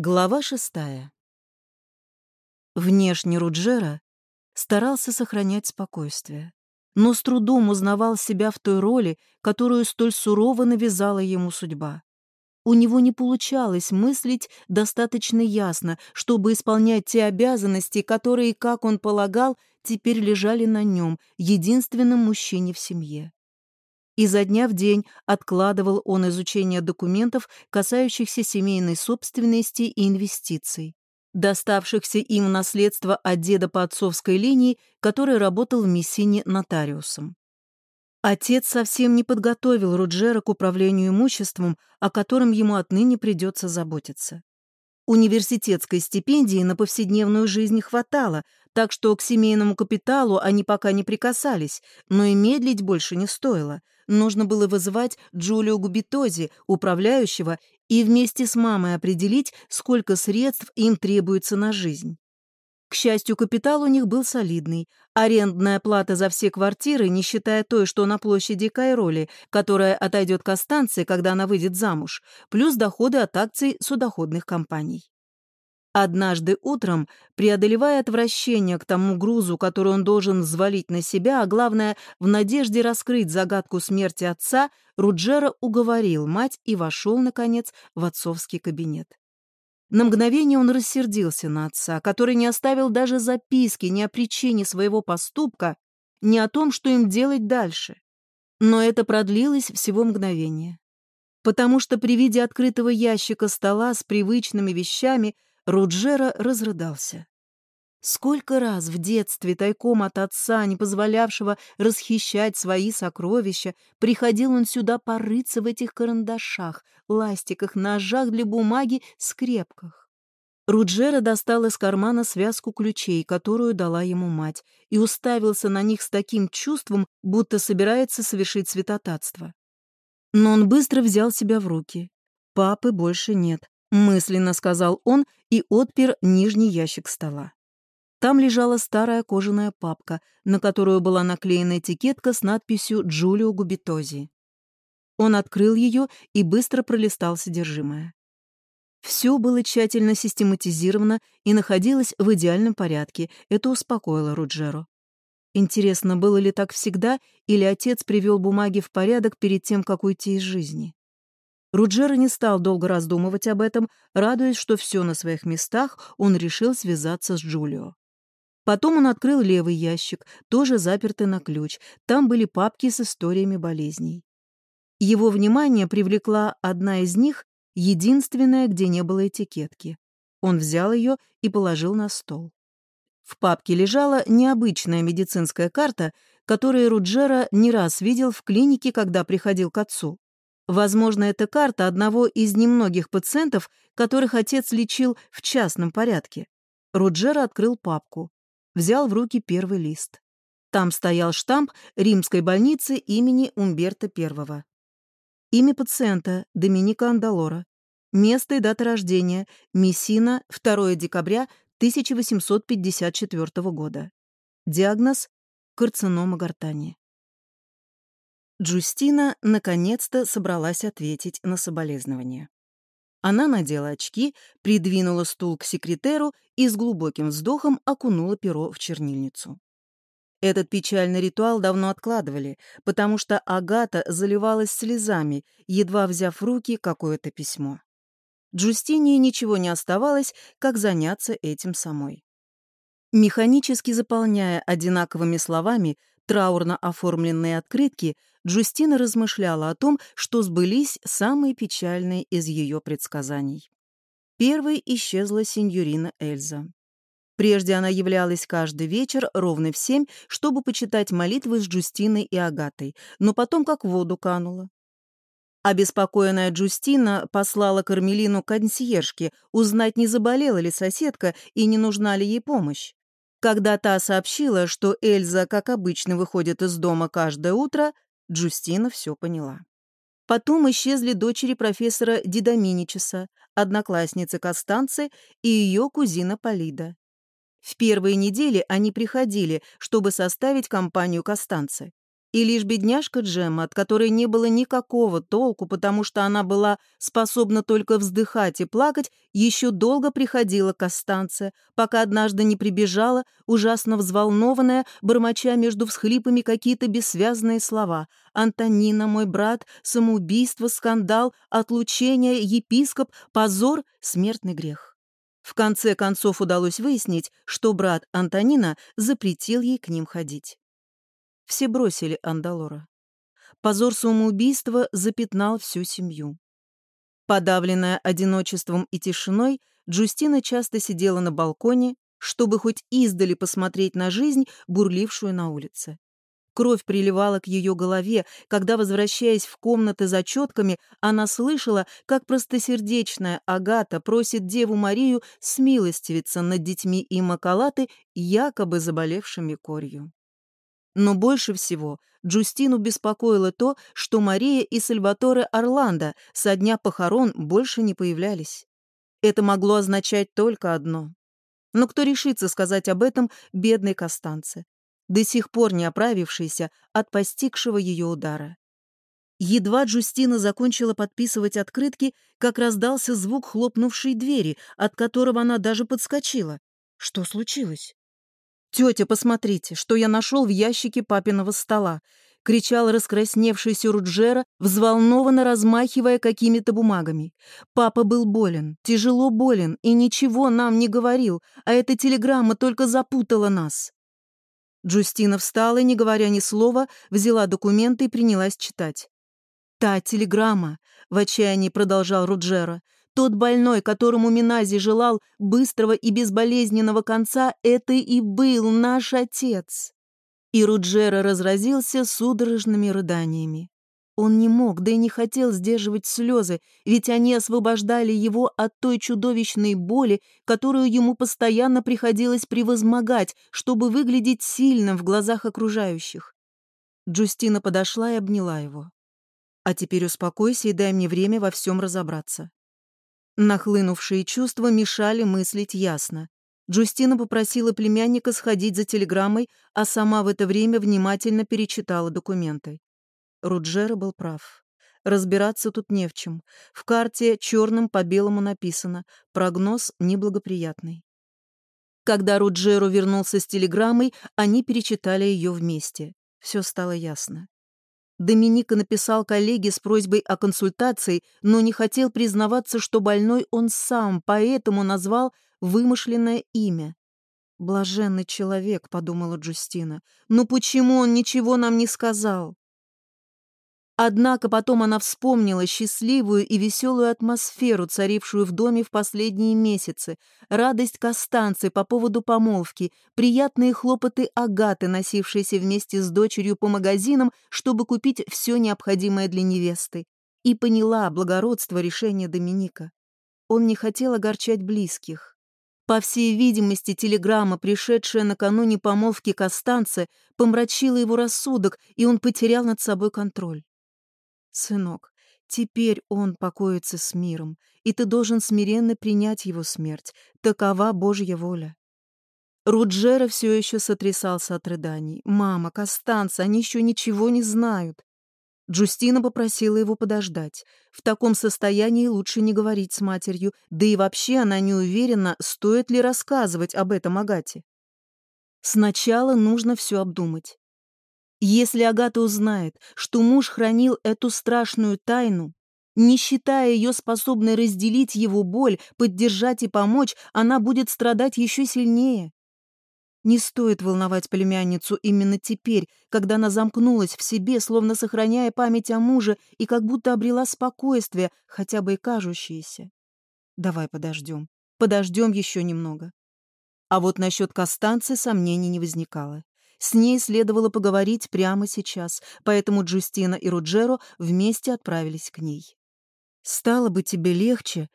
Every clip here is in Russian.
Глава шестая. Внешне Руджера старался сохранять спокойствие, но с трудом узнавал себя в той роли, которую столь сурово навязала ему судьба. У него не получалось мыслить достаточно ясно, чтобы исполнять те обязанности, которые, как он полагал, теперь лежали на нем, единственном мужчине в семье. Изо дня в день откладывал он изучение документов, касающихся семейной собственности и инвестиций, доставшихся им наследство от деда по отцовской линии, который работал в Мессине нотариусом. Отец совсем не подготовил Руджера к управлению имуществом, о котором ему отныне придется заботиться. Университетской стипендии на повседневную жизнь хватало, так что к семейному капиталу они пока не прикасались, но и медлить больше не стоило. Нужно было вызывать Джулио Губитози, управляющего, и вместе с мамой определить, сколько средств им требуется на жизнь. К счастью, капитал у них был солидный. Арендная плата за все квартиры, не считая той, что на площади Кайроли, которая отойдет к Астанции, когда она выйдет замуж, плюс доходы от акций судоходных компаний. Однажды утром, преодолевая отвращение к тому грузу, который он должен взвалить на себя, а главное, в надежде раскрыть загадку смерти отца, Руджера уговорил мать и вошел, наконец, в отцовский кабинет. На мгновение он рассердился на отца, который не оставил даже записки ни о причине своего поступка, ни о том, что им делать дальше. Но это продлилось всего мгновение. Потому что при виде открытого ящика стола с привычными вещами – Руджера разрыдался. Сколько раз в детстве тайком от отца, не позволявшего расхищать свои сокровища, приходил он сюда порыться в этих карандашах, ластиках, ножах для бумаги, скрепках. Руджера достал из кармана связку ключей, которую дала ему мать, и уставился на них с таким чувством, будто собирается совершить святотатство. Но он быстро взял себя в руки. Папы больше нет. Мысленно сказал он и отпер нижний ящик стола. Там лежала старая кожаная папка, на которую была наклеена этикетка с надписью «Джулио Губитози». Он открыл ее и быстро пролистал содержимое. Все было тщательно систематизировано и находилось в идеальном порядке. Это успокоило Руджеро. Интересно, было ли так всегда, или отец привел бумаги в порядок перед тем, как уйти из жизни? Руджера не стал долго раздумывать об этом, радуясь, что все на своих местах, он решил связаться с Джулио. Потом он открыл левый ящик, тоже запертый на ключ. Там были папки с историями болезней. Его внимание привлекла одна из них, единственная, где не было этикетки. Он взял ее и положил на стол. В папке лежала необычная медицинская карта, которую Руджера не раз видел в клинике, когда приходил к отцу. Возможно, это карта одного из немногих пациентов, которых отец лечил в частном порядке. Руджера открыл папку, взял в руки первый лист. Там стоял штамп римской больницы имени Умберта I. Имя пациента – Доминика Андалора. Место и дата рождения – Мессина, 2 декабря 1854 года. Диагноз – карцинома гортани. Джустина наконец-то собралась ответить на соболезнования. Она надела очки, придвинула стул к секретеру и с глубоким вздохом окунула перо в чернильницу. Этот печальный ритуал давно откладывали, потому что Агата заливалась слезами, едва взяв в руки какое-то письмо. Джустине ничего не оставалось, как заняться этим самой. Механически заполняя одинаковыми словами траурно оформленные открытки, Джустина размышляла о том, что сбылись самые печальные из ее предсказаний. Первой исчезла сеньорина Эльза. Прежде она являлась каждый вечер ровно в семь, чтобы почитать молитвы с Джустиной и Агатой, но потом как в воду канула. Обеспокоенная Джустина послала Кармелину консьержке узнать, не заболела ли соседка и не нужна ли ей помощь. Когда та сообщила, что Эльза, как обычно, выходит из дома каждое утро, Джустина все поняла. Потом исчезли дочери профессора Дидоминичеса, одноклассницы Костанцы и ее кузина Полида. В первые недели они приходили, чтобы составить компанию Костанцы. И лишь бедняжка Джемма, от которой не было никакого толку, потому что она была способна только вздыхать и плакать, еще долго приходила к Костанце, пока однажды не прибежала, ужасно взволнованная, бормоча между всхлипами какие-то бессвязные слова. «Антонина, мой брат, самоубийство, скандал, отлучение, епископ, позор, смертный грех». В конце концов удалось выяснить, что брат Антонина запретил ей к ним ходить. Все бросили Андалора. Позор самоубийства запятнал всю семью. Подавленная одиночеством и тишиной, Джустина часто сидела на балконе, чтобы хоть издали посмотреть на жизнь, бурлившую на улице. Кровь приливала к ее голове, когда, возвращаясь в комнаты за четками, она слышала, как простосердечная Агата просит Деву Марию смилостивиться над детьми и Макалаты, якобы заболевшими корью. Но больше всего Джустину беспокоило то, что Мария и Сальваторе Орландо со дня похорон больше не появлялись. Это могло означать только одно. Но кто решится сказать об этом бедной Костанце, до сих пор не оправившейся от постигшего ее удара? Едва Джустина закончила подписывать открытки, как раздался звук хлопнувшей двери, от которого она даже подскочила. Что случилось? «Тетя, посмотрите, что я нашел в ящике папиного стола!» — кричал раскрасневшийся Руджера, взволнованно размахивая какими-то бумагами. «Папа был болен, тяжело болен, и ничего нам не говорил, а эта телеграмма только запутала нас». Джустина встала и, не говоря ни слова, взяла документы и принялась читать. «Та телеграмма», — в отчаянии продолжал Руджера, тот больной, которому Минази желал быстрого и безболезненного конца, это и был наш отец. И Руджера разразился судорожными рыданиями. Он не мог, да и не хотел сдерживать слезы, ведь они освобождали его от той чудовищной боли, которую ему постоянно приходилось превозмогать, чтобы выглядеть сильным в глазах окружающих. Джустина подошла и обняла его. «А теперь успокойся и дай мне время во всем разобраться. Нахлынувшие чувства мешали мыслить ясно. Джустина попросила племянника сходить за телеграммой, а сама в это время внимательно перечитала документы. Руджера был прав. Разбираться тут не в чем. В карте черным по белому написано «Прогноз неблагоприятный». Когда Руджеру вернулся с телеграммой, они перечитали ее вместе. Все стало ясно. Доминика написал коллеге с просьбой о консультации, но не хотел признаваться, что больной он сам, поэтому назвал вымышленное имя. «Блаженный человек», — подумала Джустина. «Но почему он ничего нам не сказал?» Однако потом она вспомнила счастливую и веселую атмосферу, царившую в доме в последние месяцы, радость Костанцы по поводу помолвки, приятные хлопоты Агаты, носившиеся вместе с дочерью по магазинам, чтобы купить все необходимое для невесты, и поняла благородство решения Доминика. Он не хотел огорчать близких. По всей видимости, телеграмма, пришедшая накануне помолвки Костанцы, помрачила его рассудок, и он потерял над собой контроль. Сынок, теперь он покоится с миром, и ты должен смиренно принять его смерть. Такова Божья воля. Руджера все еще сотрясался от рыданий. «Мама, Костанца, они еще ничего не знают». Джустина попросила его подождать. В таком состоянии лучше не говорить с матерью, да и вообще она не уверена, стоит ли рассказывать об этом Агате. Сначала нужно все обдумать. Если Агата узнает, что муж хранил эту страшную тайну, не считая ее способной разделить его боль, поддержать и помочь, она будет страдать еще сильнее. Не стоит волновать племянницу именно теперь, когда она замкнулась в себе, словно сохраняя память о муже и как будто обрела спокойствие, хотя бы и кажущееся. Давай подождем. Подождем еще немного. А вот насчет Костанцы сомнений не возникало. С ней следовало поговорить прямо сейчас, поэтому Джустина и Руджеро вместе отправились к ней. «Стало бы тебе легче,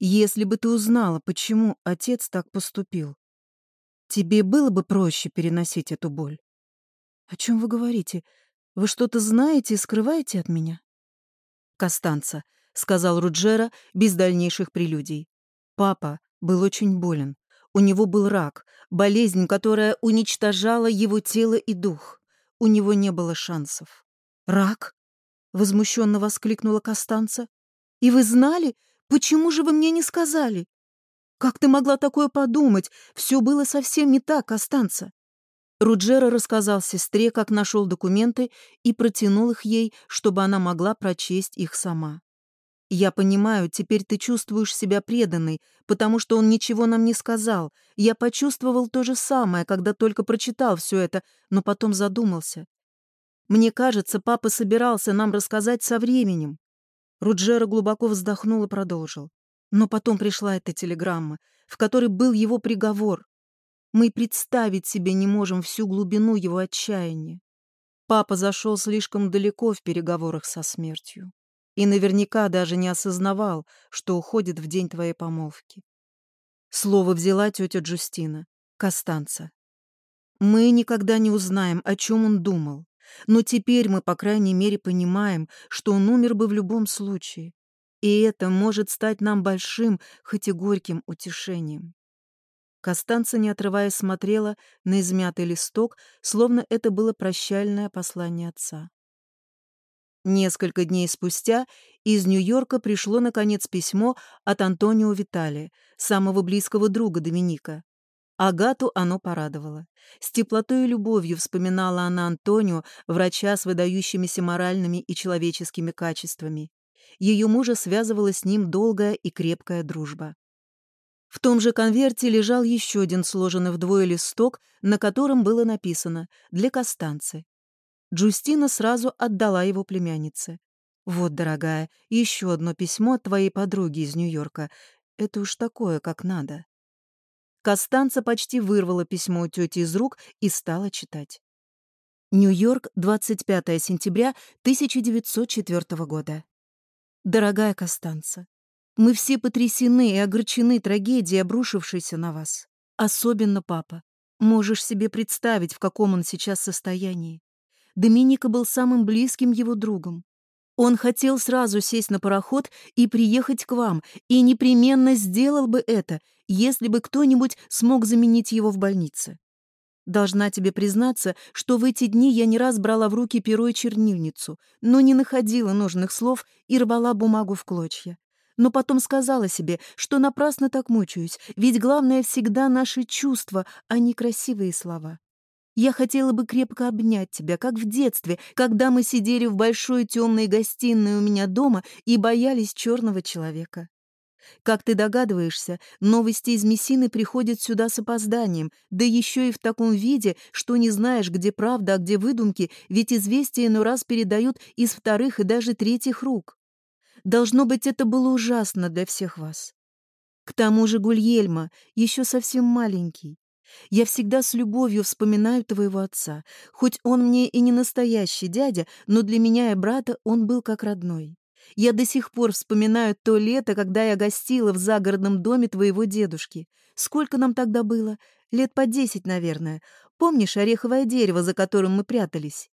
если бы ты узнала, почему отец так поступил. Тебе было бы проще переносить эту боль». «О чем вы говорите? Вы что-то знаете и скрываете от меня?» «Костанца», — сказал Руджера без дальнейших прелюдий. «Папа был очень болен. У него был рак, болезнь, которая уничтожала его тело и дух. у него не было шансов. «Рак?» — возмущенно воскликнула Костанца. «И вы знали? Почему же вы мне не сказали? Как ты могла такое подумать? Все было совсем не так, Костанца». Руджера рассказал сестре, как нашел документы и протянул их ей, чтобы она могла прочесть их сама. «Я понимаю, теперь ты чувствуешь себя преданной, потому что он ничего нам не сказал. Я почувствовал то же самое, когда только прочитал все это, но потом задумался. Мне кажется, папа собирался нам рассказать со временем». Руджера глубоко вздохнул и продолжил. Но потом пришла эта телеграмма, в которой был его приговор. Мы представить себе не можем всю глубину его отчаяния. Папа зашел слишком далеко в переговорах со смертью и наверняка даже не осознавал, что уходит в день твоей помолвки. Слово взяла тетя Джустина, Костанца. Мы никогда не узнаем, о чем он думал, но теперь мы, по крайней мере, понимаем, что он умер бы в любом случае, и это может стать нам большим, хоть и горьким утешением. Костанца, не отрываясь, смотрела на измятый листок, словно это было прощальное послание отца. Несколько дней спустя из Нью-Йорка пришло, наконец, письмо от Антонио Витали, самого близкого друга Доминика. Агату оно порадовало. С теплотой и любовью вспоминала она Антонио, врача с выдающимися моральными и человеческими качествами. Ее мужа связывала с ним долгая и крепкая дружба. В том же конверте лежал еще один сложенный вдвое листок, на котором было написано «Для Костанцы». Джустина сразу отдала его племяннице. «Вот, дорогая, еще одно письмо от твоей подруги из Нью-Йорка. Это уж такое, как надо». Костанца почти вырвала письмо у тети из рук и стала читать. Нью-Йорк, 25 сентября 1904 года. «Дорогая Костанца, мы все потрясены и огорчены трагедией, обрушившейся на вас. Особенно папа. Можешь себе представить, в каком он сейчас состоянии. Доминика был самым близким его другом. Он хотел сразу сесть на пароход и приехать к вам, и непременно сделал бы это, если бы кто-нибудь смог заменить его в больнице. Должна тебе признаться, что в эти дни я не раз брала в руки перо и чернильницу, но не находила нужных слов и рвала бумагу в клочья. Но потом сказала себе, что напрасно так мучаюсь, ведь главное всегда наши чувства, а не красивые слова. Я хотела бы крепко обнять тебя, как в детстве, когда мы сидели в большой темной гостиной у меня дома и боялись черного человека. Как ты догадываешься, новости из Мессины приходят сюда с опозданием, да еще и в таком виде, что не знаешь, где правда, а где выдумки, ведь известия иной раз передают из вторых и даже третьих рук. Должно быть, это было ужасно для всех вас. К тому же Гульельма еще совсем маленький. Я всегда с любовью вспоминаю твоего отца. Хоть он мне и не настоящий дядя, но для меня и брата он был как родной. Я до сих пор вспоминаю то лето, когда я гостила в загородном доме твоего дедушки. Сколько нам тогда было? Лет по десять, наверное. Помнишь ореховое дерево, за которым мы прятались?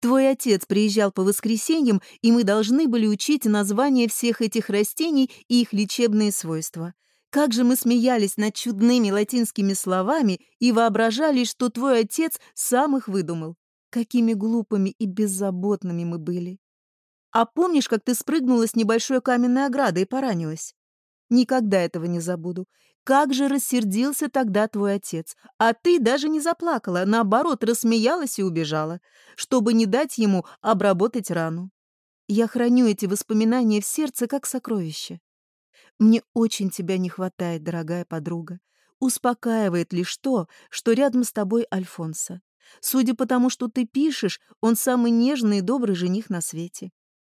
Твой отец приезжал по воскресеньям, и мы должны были учить названия всех этих растений и их лечебные свойства. Как же мы смеялись над чудными латинскими словами и воображали, что твой отец сам их выдумал. Какими глупыми и беззаботными мы были. А помнишь, как ты спрыгнула с небольшой каменной ограды и поранилась? Никогда этого не забуду. Как же рассердился тогда твой отец. А ты даже не заплакала, наоборот, рассмеялась и убежала, чтобы не дать ему обработать рану. Я храню эти воспоминания в сердце как сокровище. Мне очень тебя не хватает, дорогая подруга. Успокаивает лишь то, что рядом с тобой Альфонсо. Судя по тому, что ты пишешь, он самый нежный и добрый жених на свете.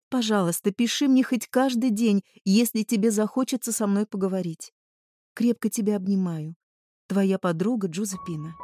Пожалуйста, пиши мне хоть каждый день, если тебе захочется со мной поговорить. Крепко тебя обнимаю. Твоя подруга Джузепина.